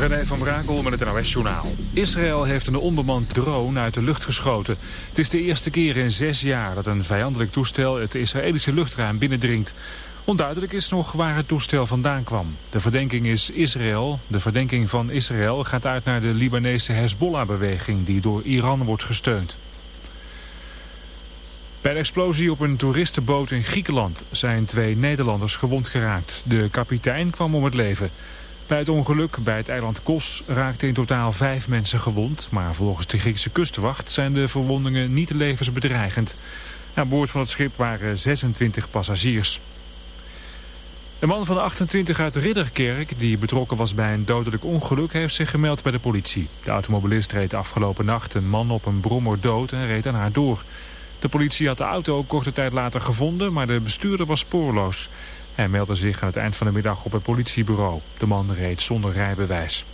René van Brakel met het NOS-journaal. Israël heeft een onbemand drone uit de lucht geschoten. Het is de eerste keer in zes jaar dat een vijandelijk toestel het Israëlische luchtruim binnendringt. Onduidelijk is nog waar het toestel vandaan kwam. De verdenking is Israël. De verdenking van Israël gaat uit naar de Libanese Hezbollah-beweging die door Iran wordt gesteund. Bij de explosie op een toeristenboot in Griekenland zijn twee Nederlanders gewond geraakt. De kapitein kwam om het leven. Bij het ongeluk bij het eiland Kos raakten in totaal vijf mensen gewond. Maar volgens de Griekse kustwacht zijn de verwondingen niet levensbedreigend. Aan boord van het schip waren 26 passagiers. Een man van 28 uit Ridderkerk, die betrokken was bij een dodelijk ongeluk, heeft zich gemeld bij de politie. De automobilist reed afgelopen nacht een man op een brommer dood en reed aan haar door. De politie had de auto korte tijd later gevonden, maar de bestuurder was spoorloos. Hij meldde zich aan het eind van de middag op het politiebureau. De man reed zonder rijbewijs.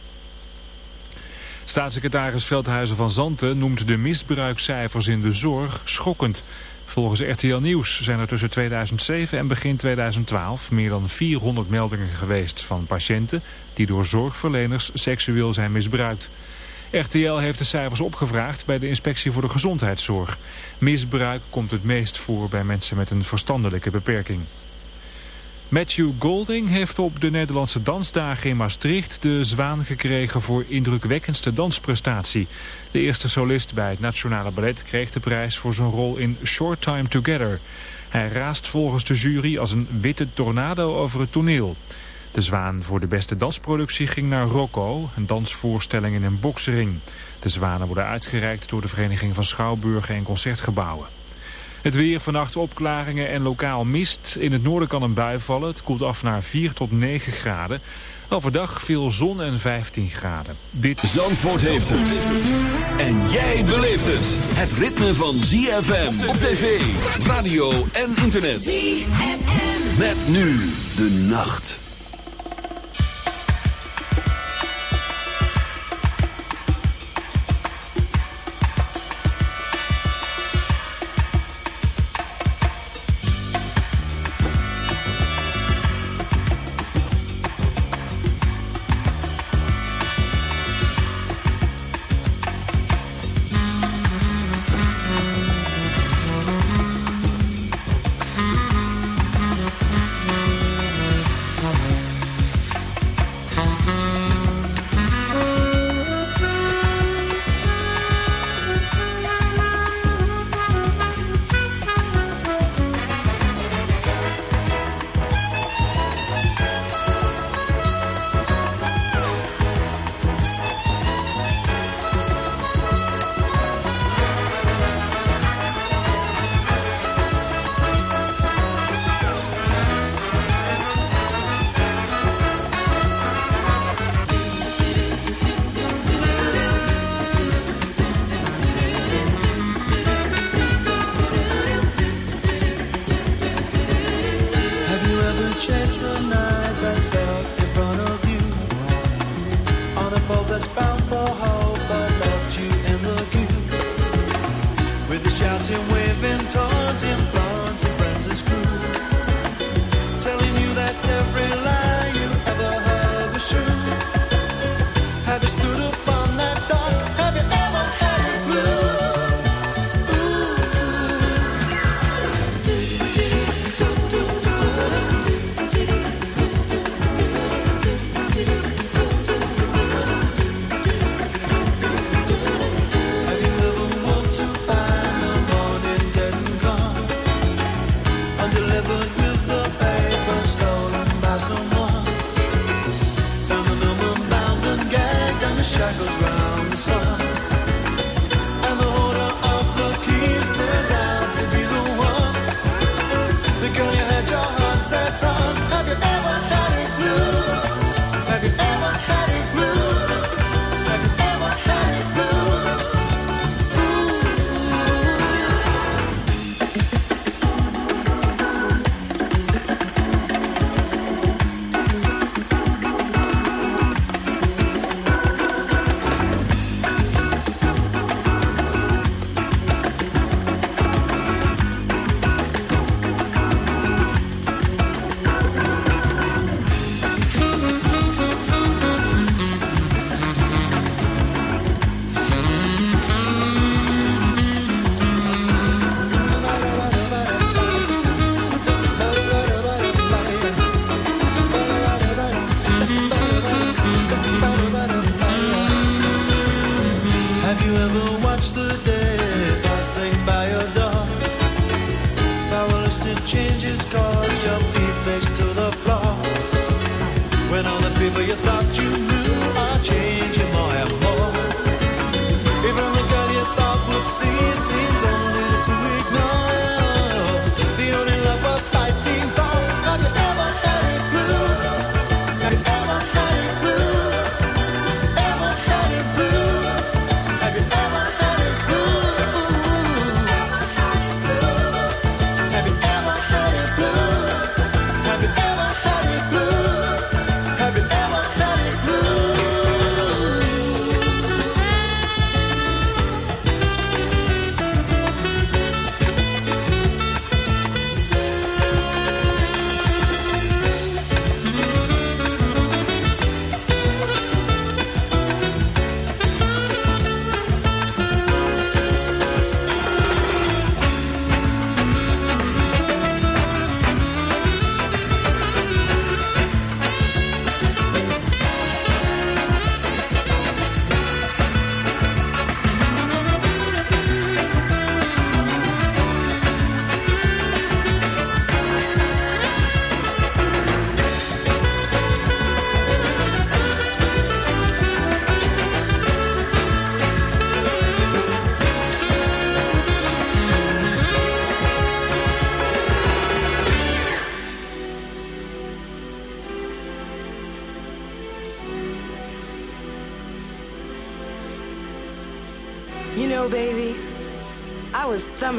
Staatssecretaris Veldhuizen van Zanten noemt de misbruikcijfers in de zorg schokkend. Volgens RTL Nieuws zijn er tussen 2007 en begin 2012 meer dan 400 meldingen geweest van patiënten die door zorgverleners seksueel zijn misbruikt. RTL heeft de cijfers opgevraagd bij de Inspectie voor de Gezondheidszorg. Misbruik komt het meest voor bij mensen met een verstandelijke beperking. Matthew Golding heeft op de Nederlandse Dansdagen in Maastricht de zwaan gekregen voor indrukwekkendste dansprestatie. De eerste solist bij het Nationale Ballet kreeg de prijs voor zijn rol in Short Time Together. Hij raast volgens de jury als een witte tornado over het toneel. De zwaan voor de beste dansproductie ging naar Rocco, een dansvoorstelling in een boksering. De zwanen worden uitgereikt door de Vereniging van Schouwburgen en Concertgebouwen. Het weer, vannacht opklaringen en lokaal mist. In het noorden kan een bui vallen. Het koelt af naar 4 tot 9 graden. Overdag veel zon en 15 graden. Dit Zandvoort heeft het. En jij beleeft het. Het ritme van ZFM op tv, radio en internet. ZFM. Met nu de nacht.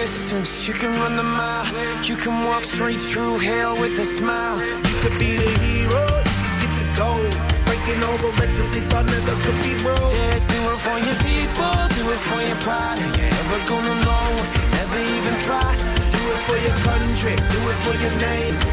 distance, you can run the mile. You can walk straight through hell with a smile. You could be the hero, you get the gold. Breaking all the records they thought never could be broke. Yeah, do it for your people, do it for your pride. Are you ever gonna know if you never even try? Do it for your country, do it for your name.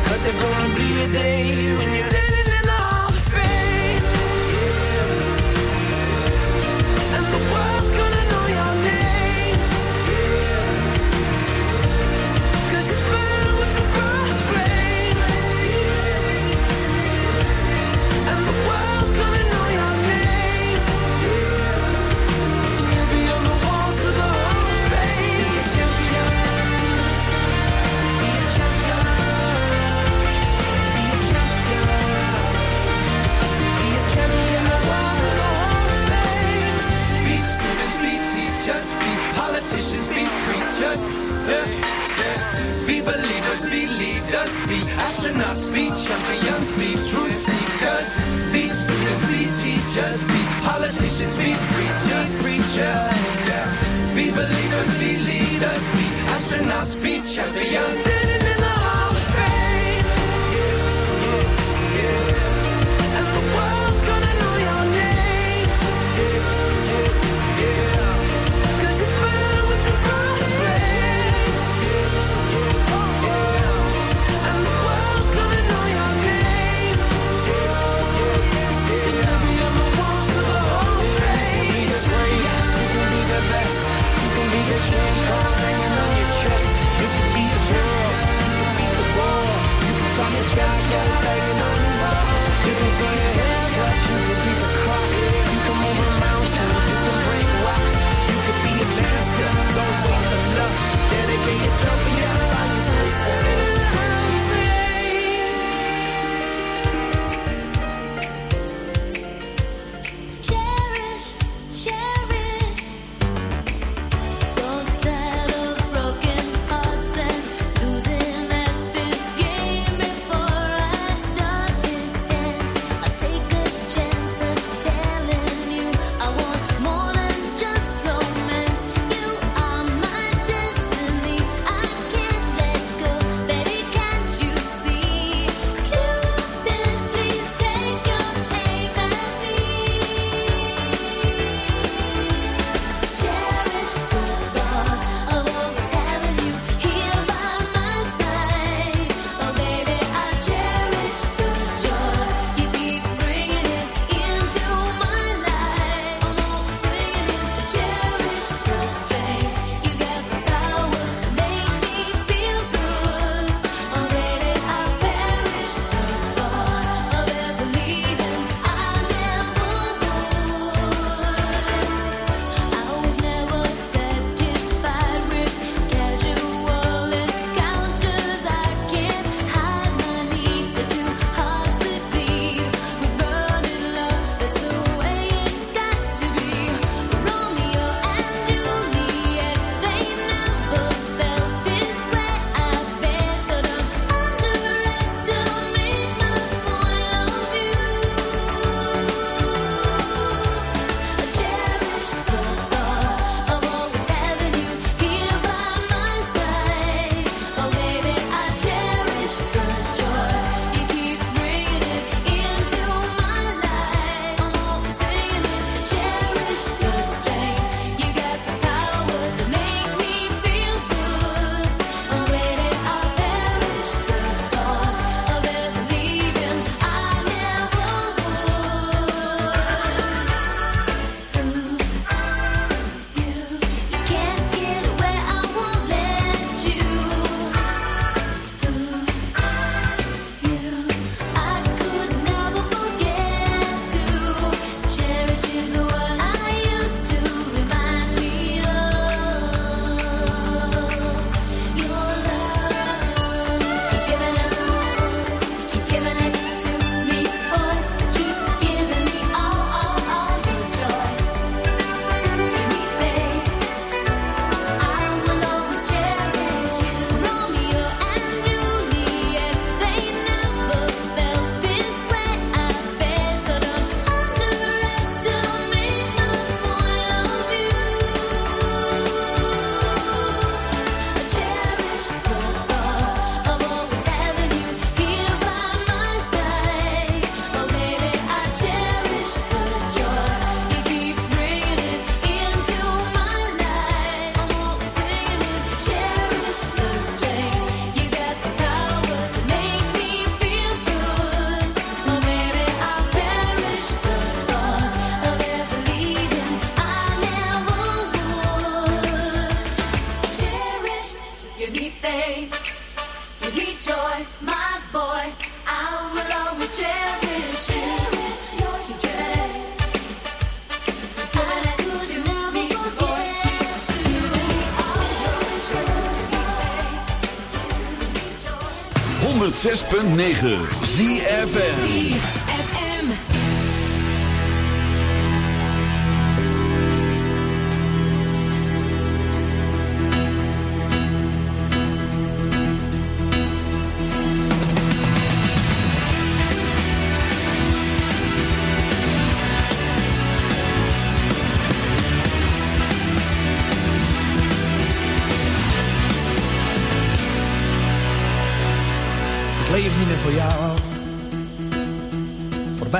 106.9 ZFN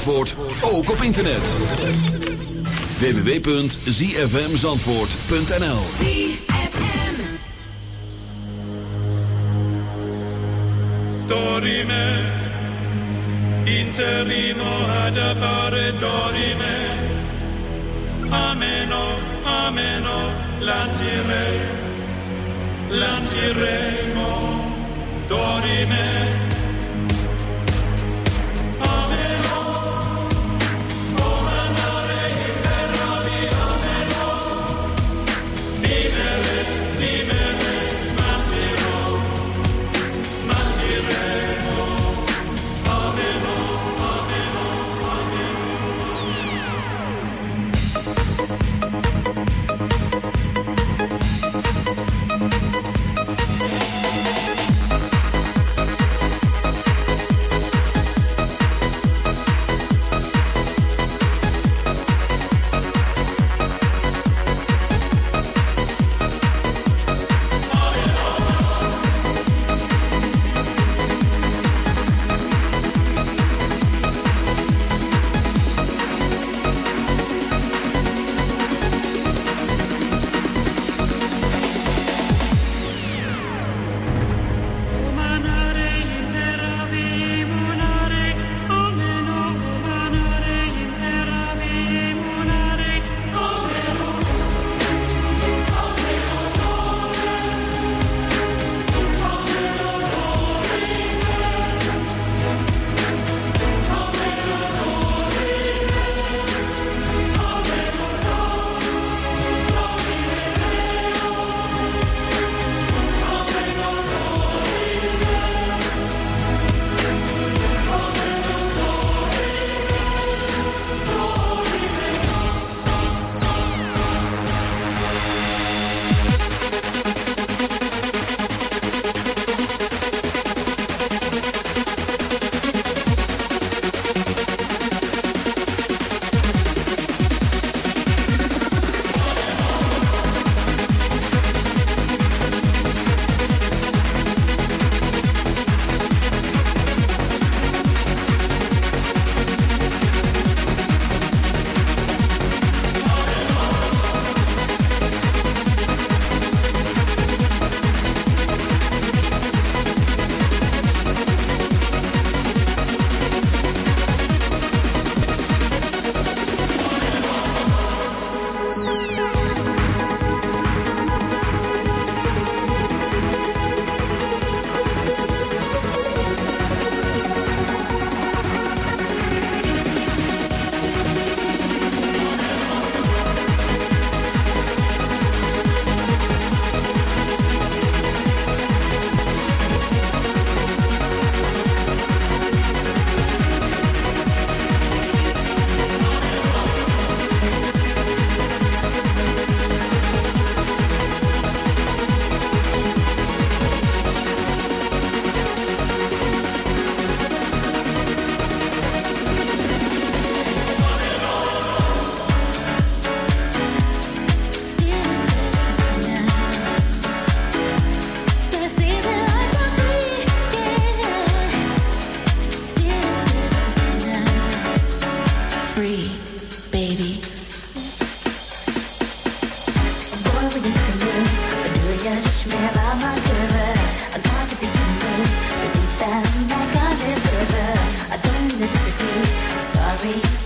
Zandvoort ook op internet. www.zfmzandvoort.nl Dorime Interimo ad appare dorime. Ameno, ameno Lancire Lanciremo Dorime eyes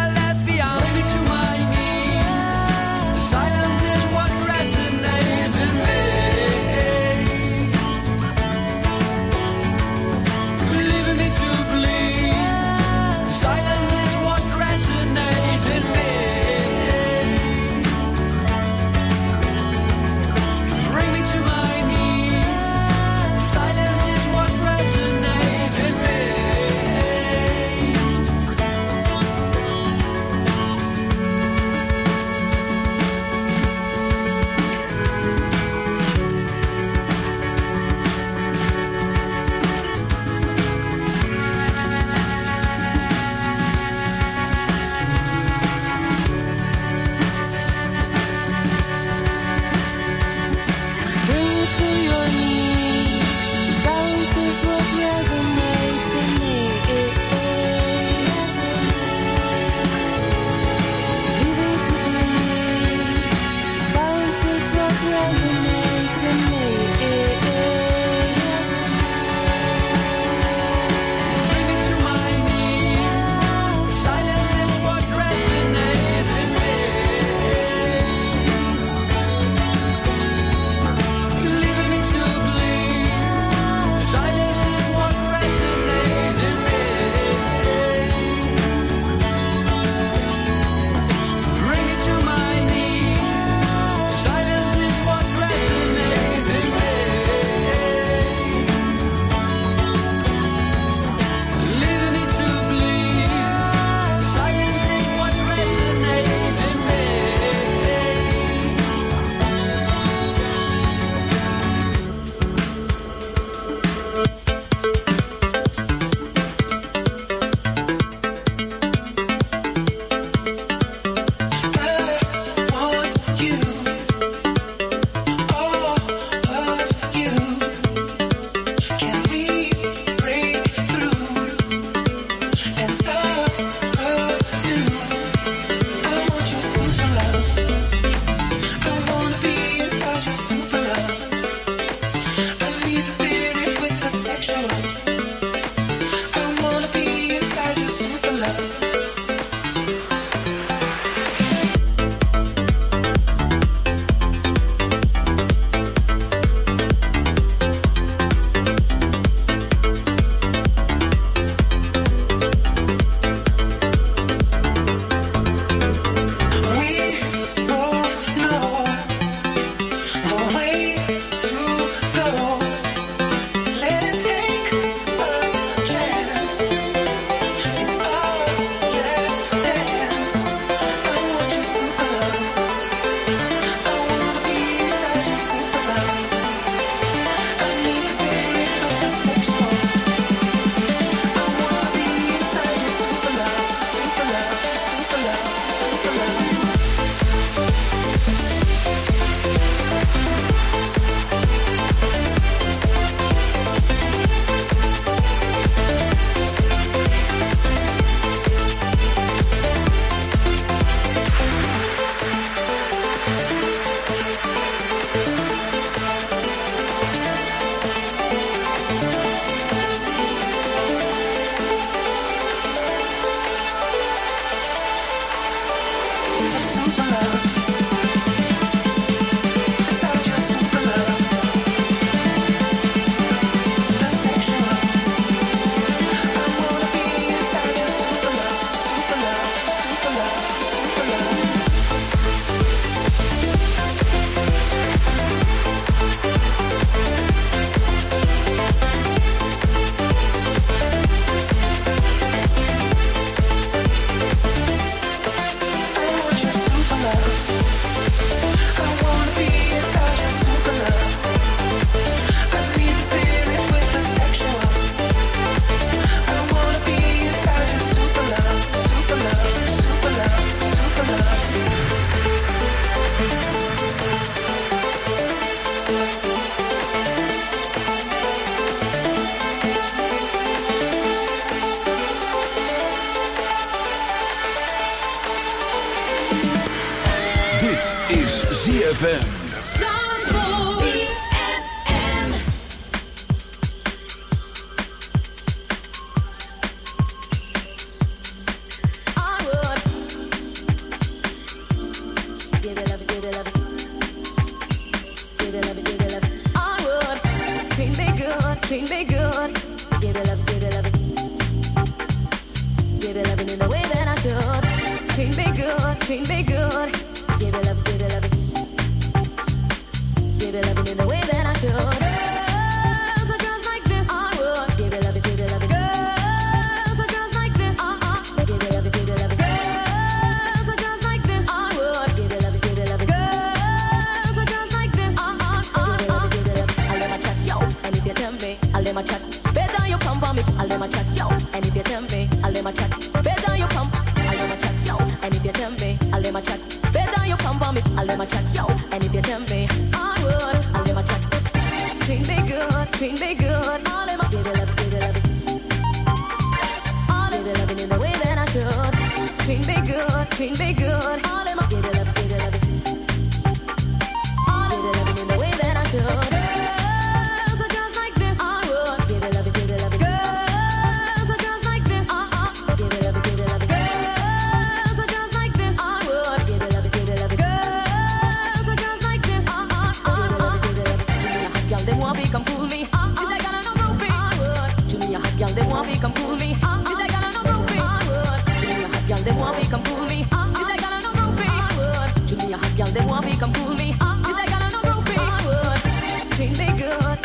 ZFM.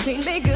something bigger.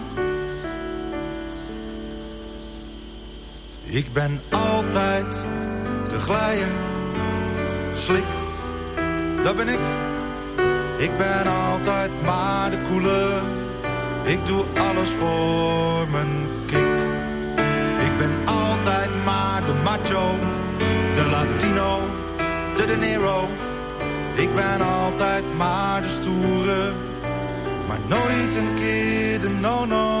Ik ben altijd te glijden, slik dat ben ik. Ik ben altijd maar de koele. Ik doe alles voor mijn kick. Ik ben altijd maar de macho, de Latino, de De Nero. Ik ben altijd maar de stoere, maar nooit een keer de no-no.